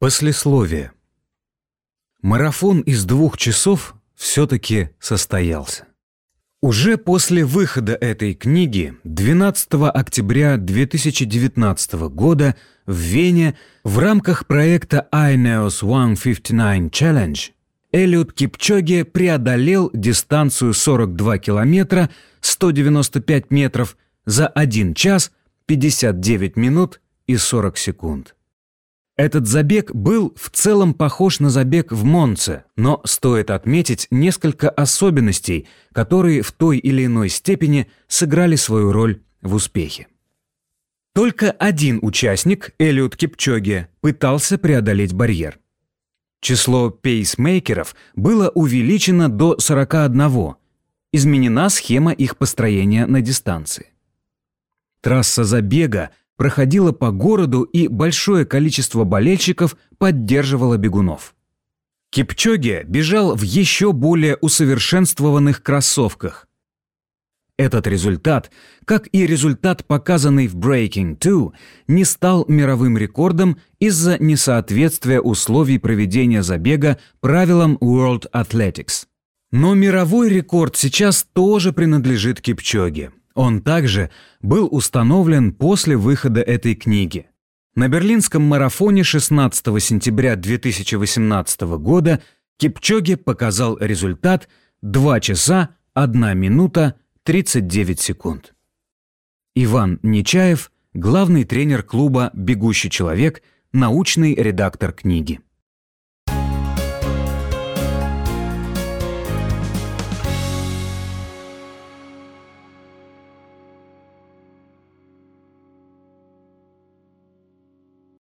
Послесловие. Марафон из двух часов все-таки состоялся. Уже после выхода этой книги 12 октября 2019 года в Вене в рамках проекта INEOS 159 Challenge Элиот Кипчоге преодолел дистанцию 42 километра 195 метров за 1 час 59 минут и 40 секунд. Этот забег был в целом похож на забег в Монце, но стоит отметить несколько особенностей, которые в той или иной степени сыграли свою роль в успехе. Только один участник, Элиот Кипчоге, пытался преодолеть барьер. Число пейсмейкеров было увеличено до 41. Изменена схема их построения на дистанции. Трасса забега проходила по городу и большое количество болельщиков поддерживало бегунов. Кипчоге бежал в еще более усовершенствованных кроссовках. Этот результат, как и результат, показанный в Breaking 2, не стал мировым рекордом из-за несоответствия условий проведения забега правилам World Athletics. Но мировой рекорд сейчас тоже принадлежит Кипчоге. Он также был установлен после выхода этой книги. На берлинском марафоне 16 сентября 2018 года Кипчоге показал результат 2 часа 1 минута 39 секунд. Иван Нечаев, главный тренер клуба «Бегущий человек», научный редактор книги.